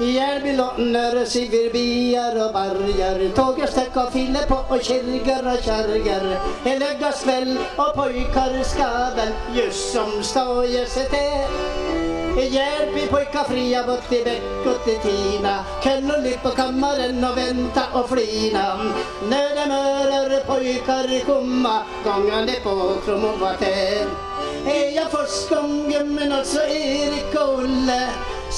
Järby, Lonner, Sigurbyar och Bargar Tågerstäck och fille på och kirgar och Kärger. En läggas och pojkar ska väl just som stå sig till Järby pojkar fria bort i bäck och till tina. Kväll och lyck på kammaren och vänta och flina. När de mörer pojkar komma gångande på kromovaten Är jag först gången alltså Erik och Olle?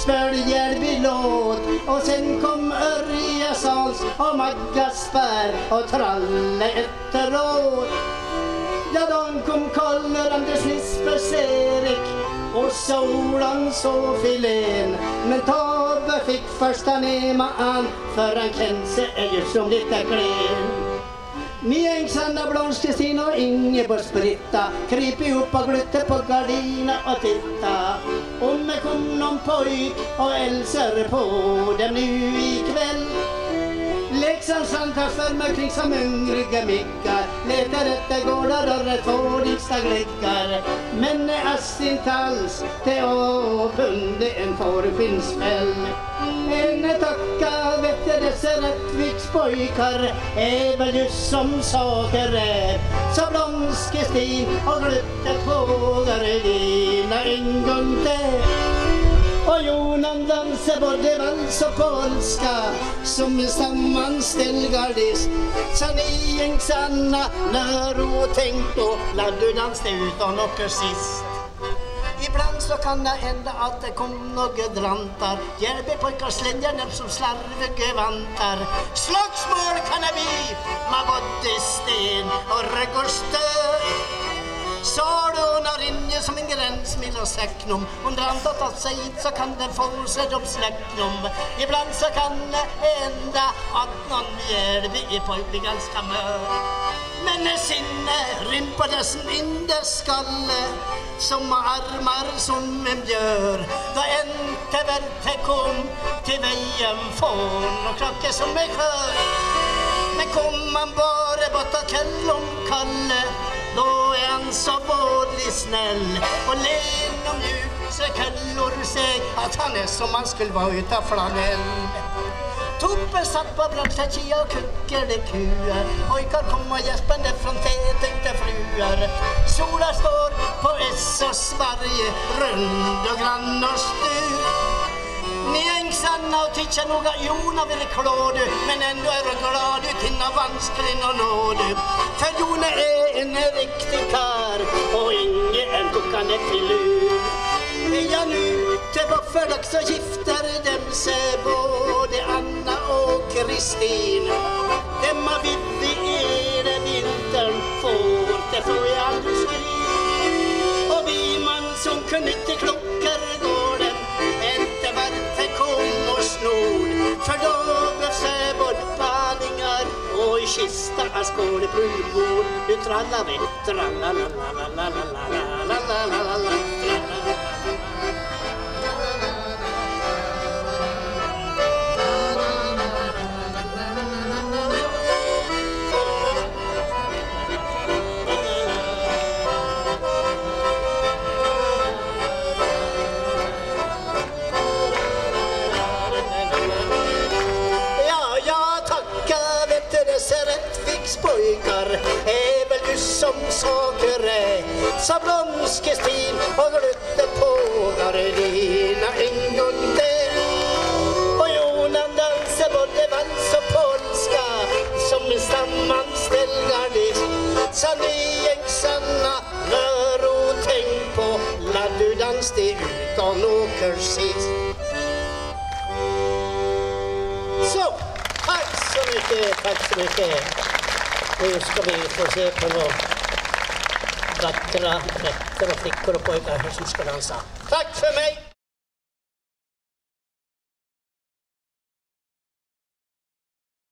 Spöljärby låt och sen kom Örja Sals och Maggaspar och Tralle efteråt. Ja, de kom Karl Anders Nispers Erik och Solan så filén. Men Tobbe fick första neman för han kände sig ju som lite klen. Ni Ängsanna, Blons, Kristin och Ingeborg-Britta kryper ihop och glutte på gardina och titta. Om det kom någon pojk och hälsar på dem nu ikväll. Leksands tar för kring som hungriga mickar Letar efter gårdar och rätt glickar Men är assintals det åpunde en fårskinnsfäll En tacka vet dessa Rättviks pojkar. Är väl just som saker är. Så Blomskestin och gluttet vågar dina en gång till och Jonan dansar både vals och polska som en sammanställd gardist. Så ni gängsanna när du tänkt på lär du dansa utan åker sist. Ibland så kan det hända att det kom några drantar Järbypojkar slänger dem som slarviga vantar Slagsmål kan det bli med både sten och rögg och stöd Salo som en gräns mellan säcknum. Om drantat att sig så kan den få sig upp släcknum. Ibland så kan det hända att någon Järby i pojk blir ganska mör Men när sinne rympar dess mindre skalle som armar som en björ Då inte värte kom till vägen fån och klocka som en skör Men kom man bara bort och källom Kalle då är han så vår väldigt snäll och len och mjuk så källor säger att han är som man skulle vara utav flanell. Toppen satt på branschen, kia och kuckade kuar Pojkar kom och gäspande från tätänkta fruar. Solar står på Essos varje rund och grann och styr ni ängsanna och tycker noga, Jona vill klå du Men ändå är du glad du, tinna vansklig och nå du För Jona är en riktig kar och ingen en tuckande filur Är jag nu till bofferdags så gifter dem sig både Anna och Kristin. Dem har Vivi är det vintern får, det får jag aldrig skriva Och vi man som kunde inte klå kista a skål Nu trallar vi, vätter! Pojkar. Är väl du som saker är Sa Blomskestin och glötte på gardina en gång till Och Jonan dansar både vals och polska som en sammanställd gardist Sa ni gängsanna rör och tänk på laddudans du dans det utan åker sist. Så, tack så mycket, tack så mycket. Nu ska vi få se på några vackra fläktar och flickor och pojkar som ska dansa. Tack för mig!